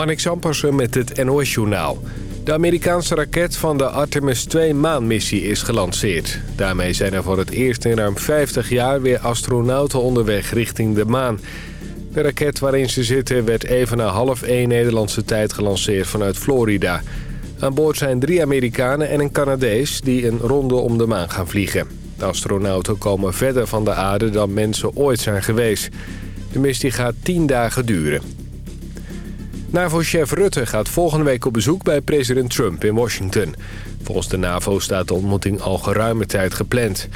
Marnik Sampersen met het NOS-journaal. De Amerikaanse raket van de Artemis 2-maanmissie is gelanceerd. Daarmee zijn er voor het eerst in ruim 50 jaar weer astronauten onderweg richting de maan. De raket waarin ze zitten werd even na half 1 Nederlandse tijd gelanceerd vanuit Florida. Aan boord zijn drie Amerikanen en een Canadees die een ronde om de maan gaan vliegen. De astronauten komen verder van de aarde dan mensen ooit zijn geweest. De missie gaat 10 dagen duren. NAVO-chef Rutte gaat volgende week op bezoek bij president Trump in Washington. Volgens de NAVO staat de ontmoeting al geruime tijd gepland.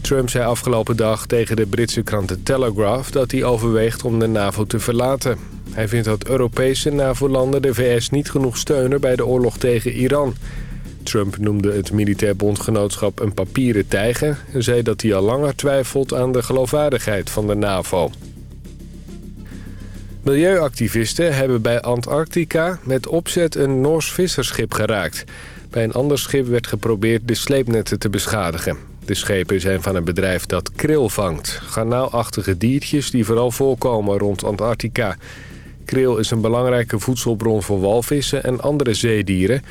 Trump zei afgelopen dag tegen de Britse krant The Telegraph... dat hij overweegt om de NAVO te verlaten. Hij vindt dat Europese NAVO-landen de VS niet genoeg steunen bij de oorlog tegen Iran. Trump noemde het militair bondgenootschap een papieren tijger... en zei dat hij al langer twijfelt aan de geloofwaardigheid van de NAVO. Milieuactivisten hebben bij Antarctica met opzet een Noors visserschip geraakt. Bij een ander schip werd geprobeerd de sleepnetten te beschadigen. De schepen zijn van een bedrijf dat kril vangt. Garnaalachtige diertjes die vooral voorkomen rond Antarctica. Kril is een belangrijke voedselbron voor walvissen en andere zeedieren.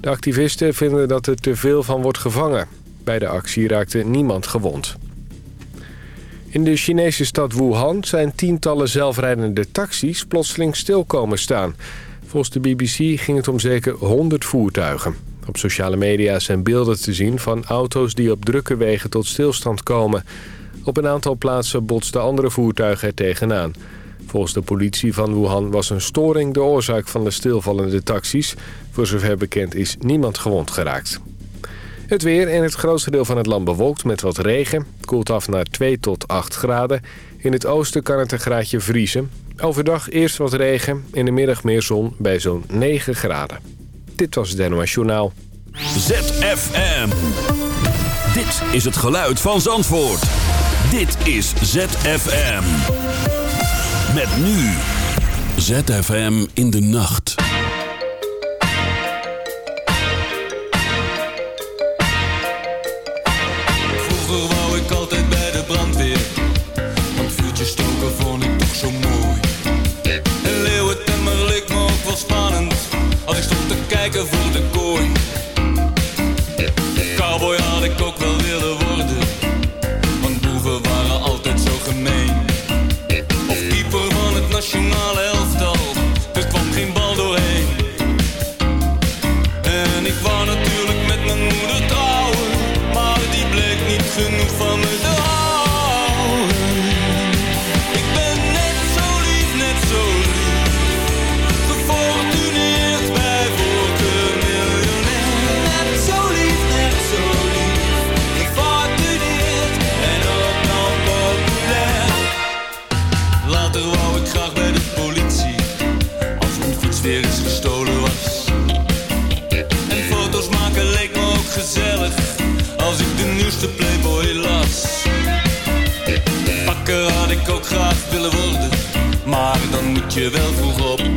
De activisten vinden dat er te veel van wordt gevangen. Bij de actie raakte niemand gewond. In de Chinese stad Wuhan zijn tientallen zelfrijdende taxis plotseling stil komen staan. Volgens de BBC ging het om zeker 100 voertuigen. Op sociale media zijn beelden te zien van auto's die op drukke wegen tot stilstand komen. Op een aantal plaatsen botsten andere voertuigen er tegenaan. Volgens de politie van Wuhan was een storing de oorzaak van de stilvallende taxis. Voor zover bekend is niemand gewond geraakt. Het weer in het grootste deel van het land bewolkt met wat regen. Koelt af naar 2 tot 8 graden. In het oosten kan het een graadje vriezen. Overdag eerst wat regen, in de middag meer zon bij zo'n 9 graden. Dit was het NOS Journaal. ZFM. Dit is het geluid van Zandvoort. Dit is ZFM. Met nu. ZFM in de nacht. Je wel vroeg op.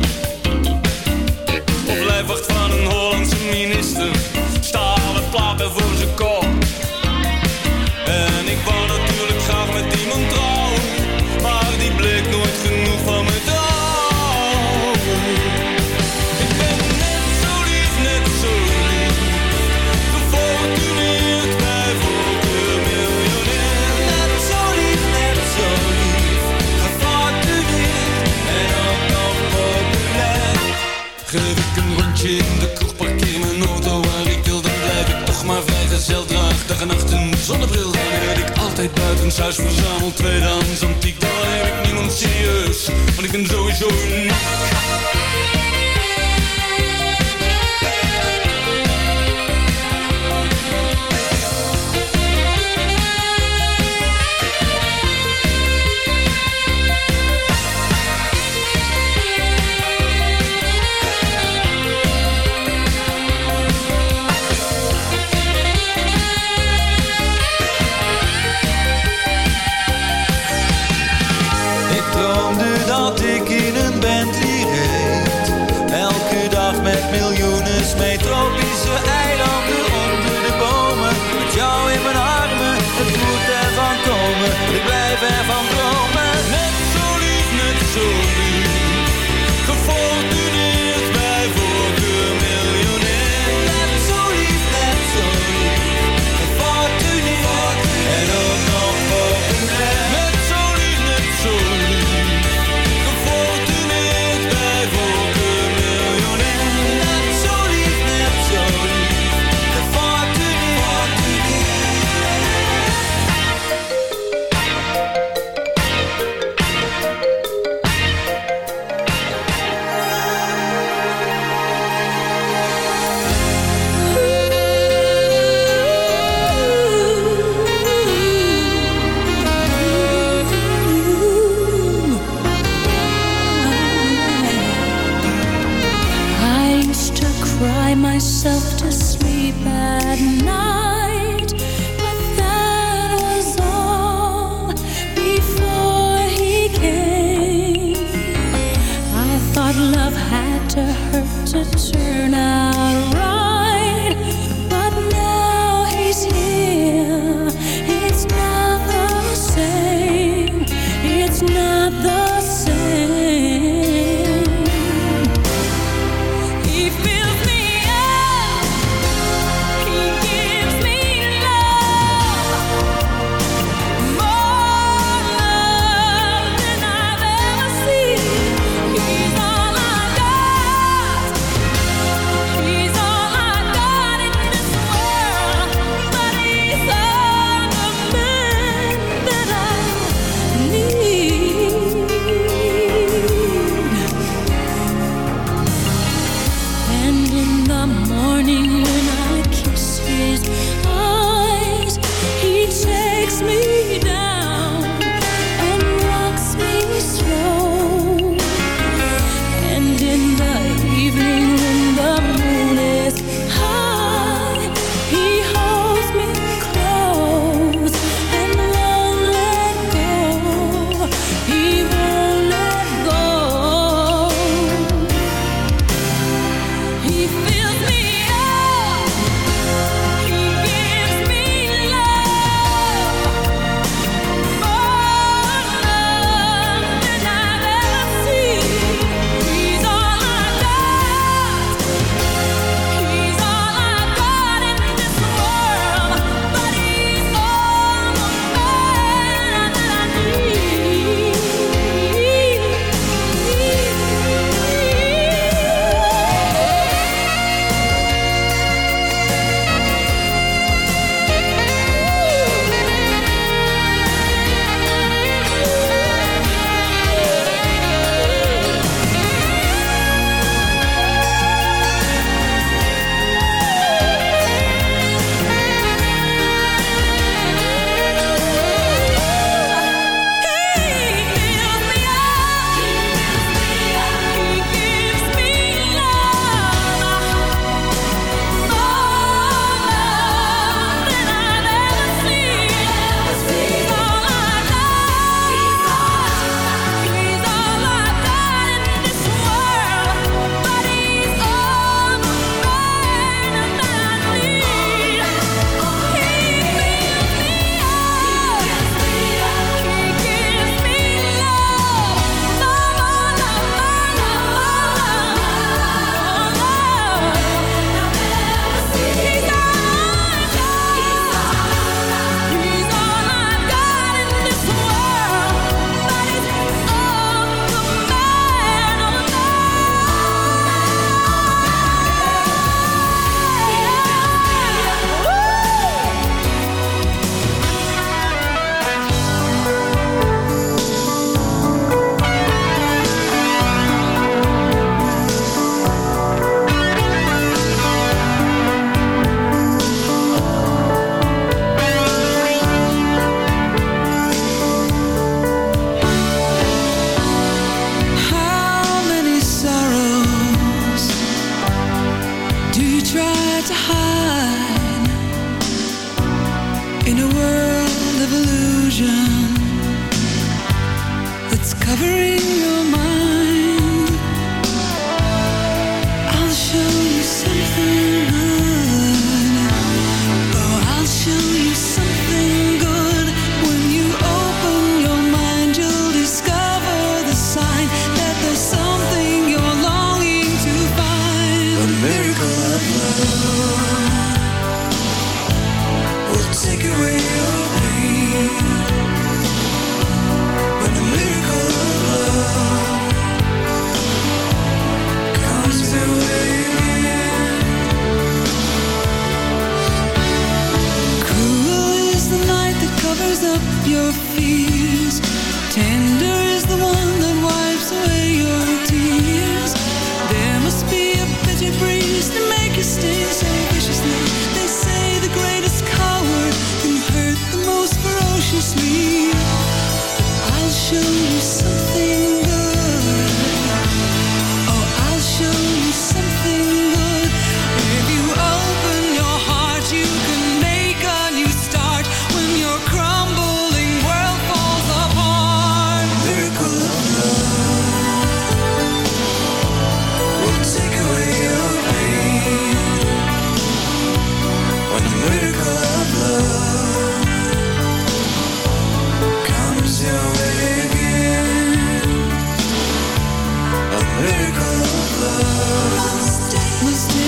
was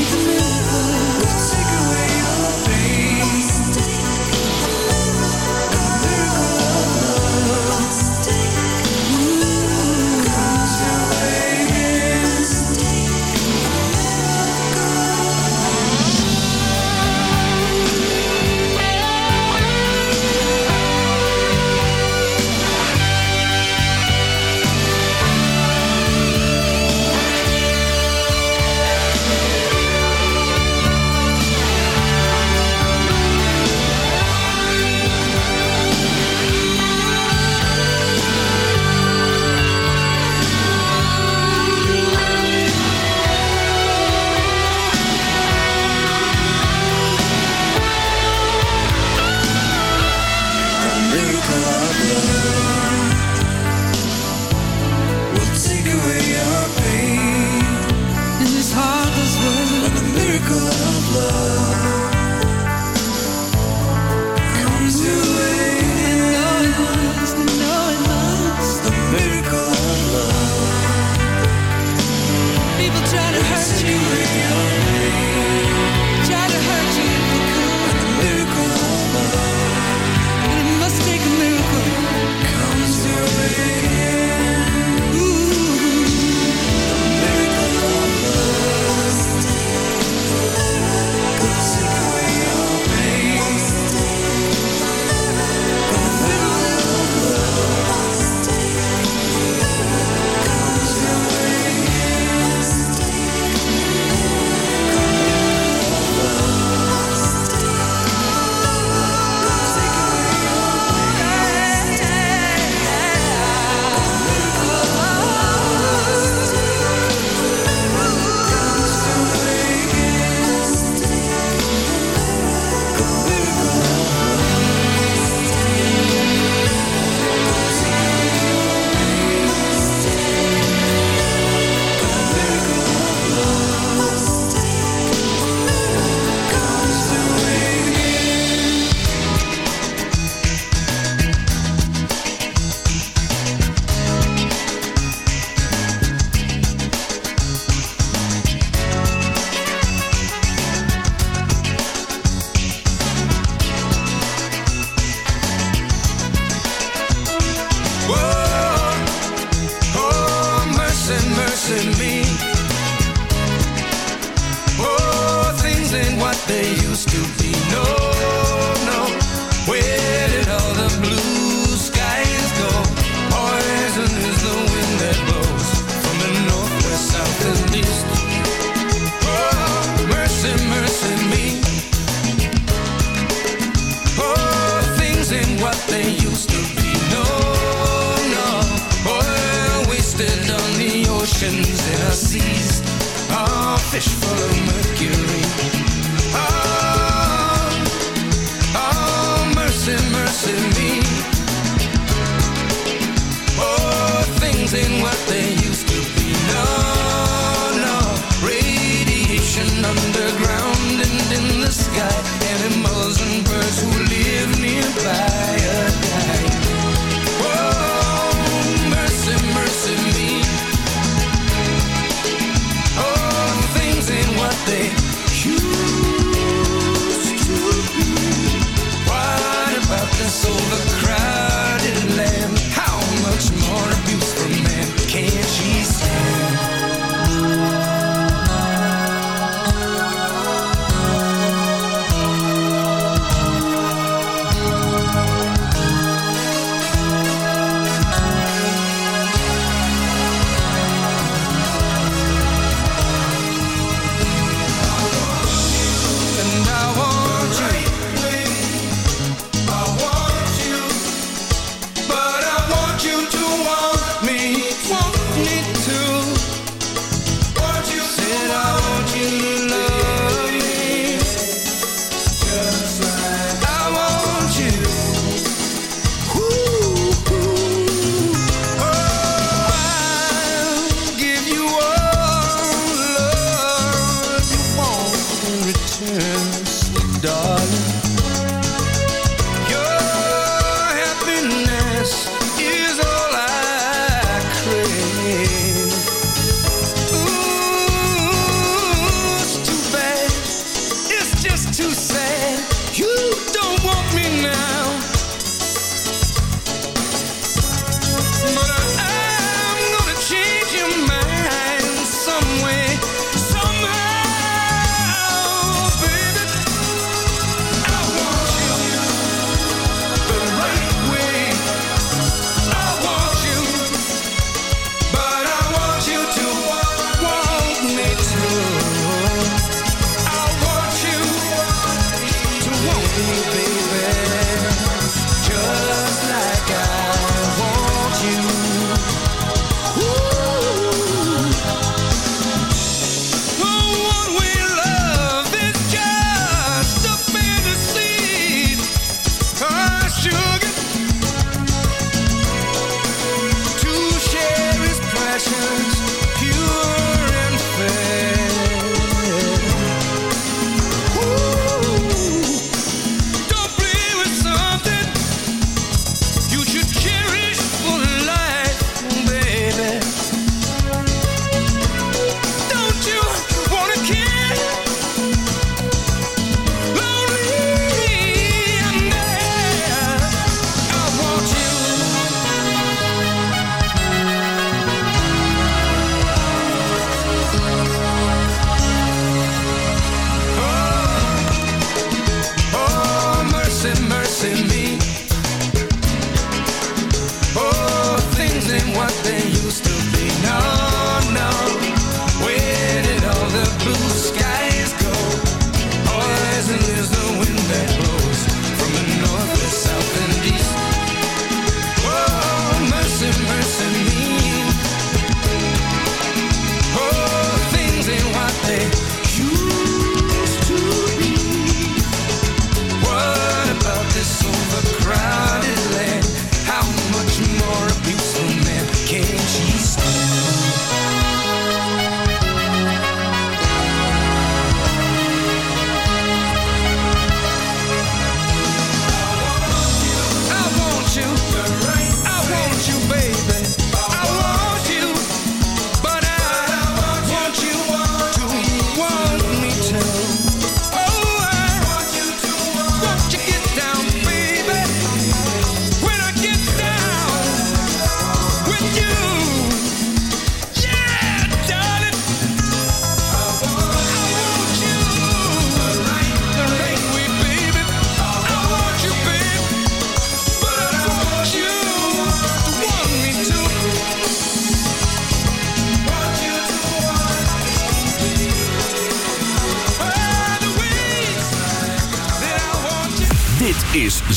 silver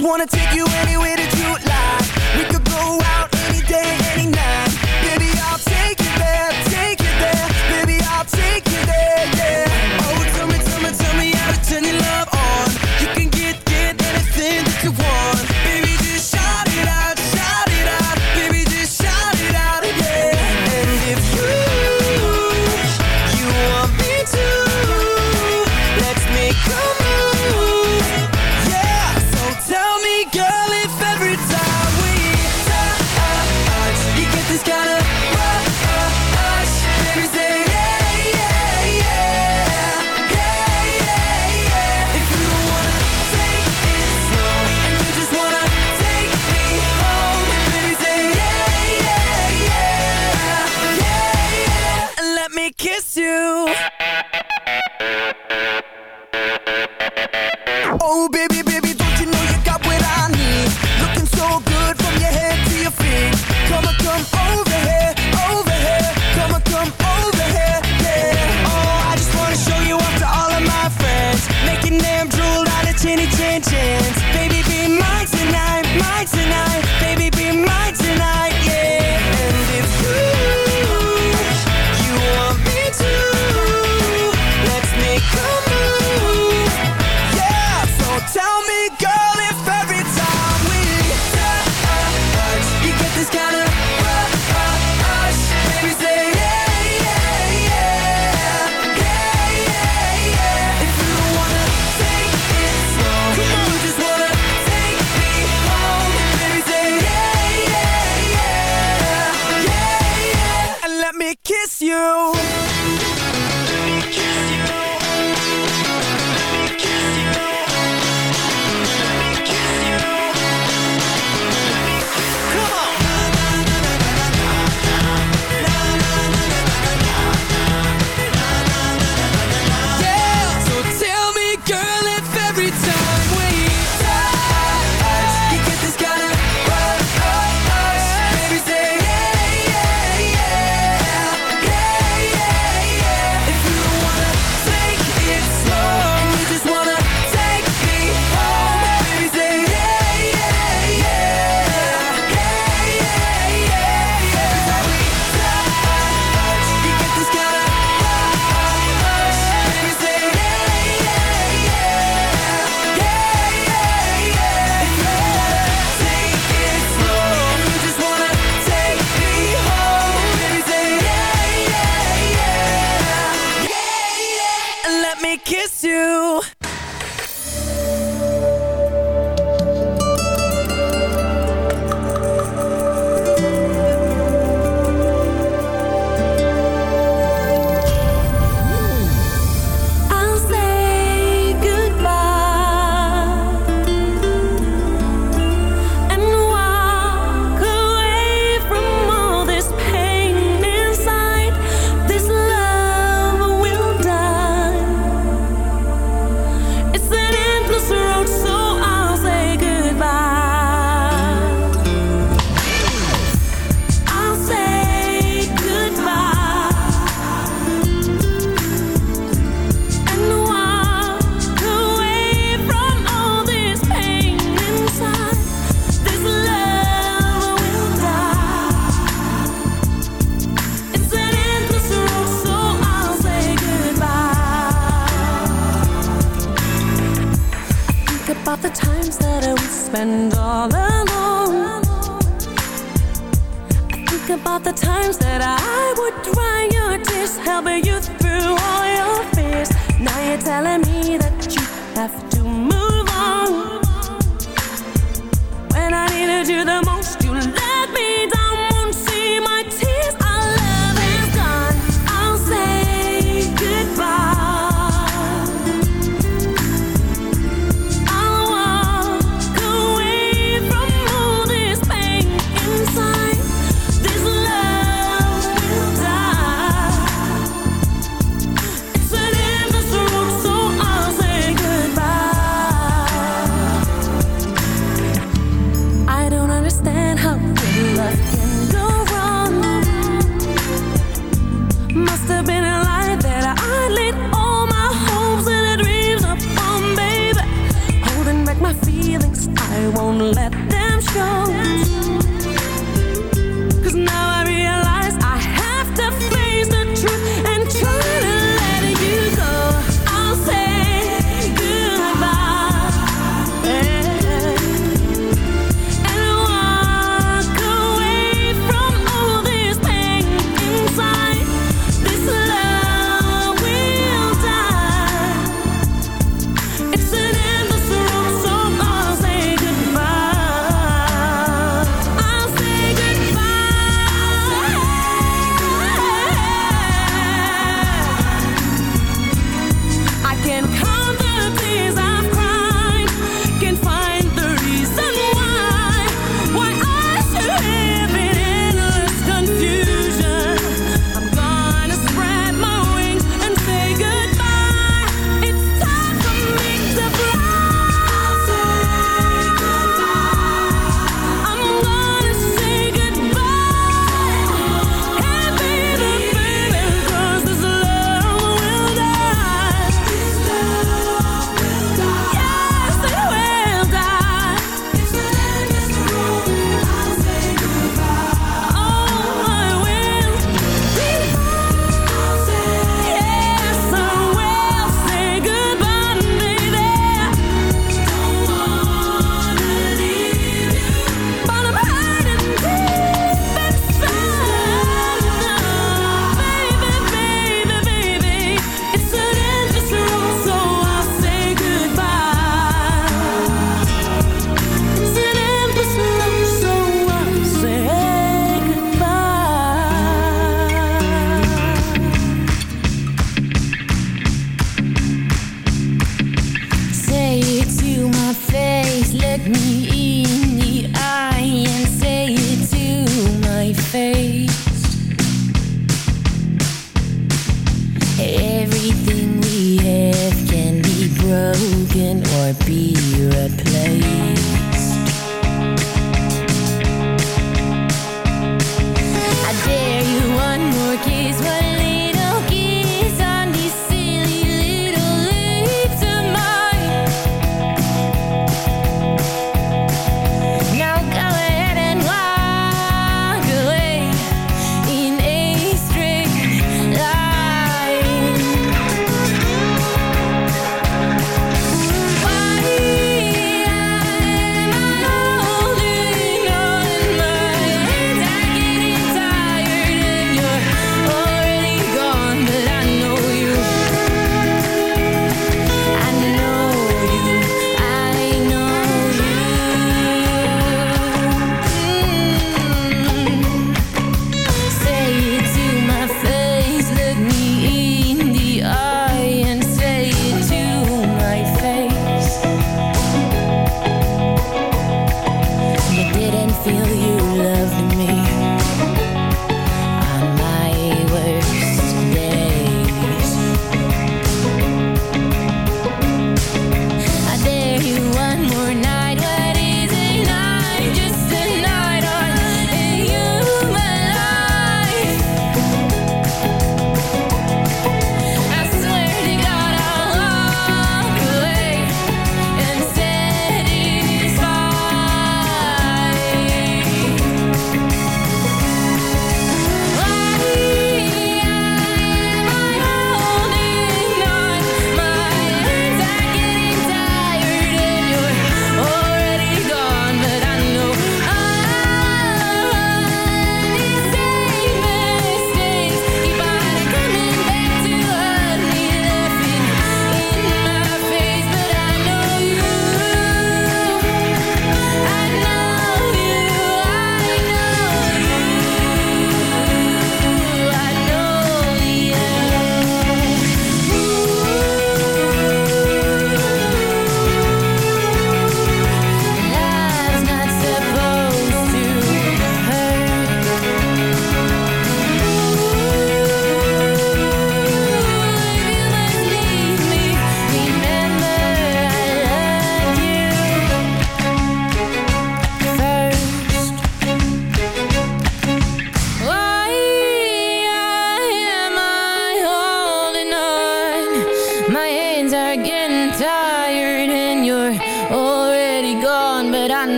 Just wanna take you anywhere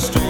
story.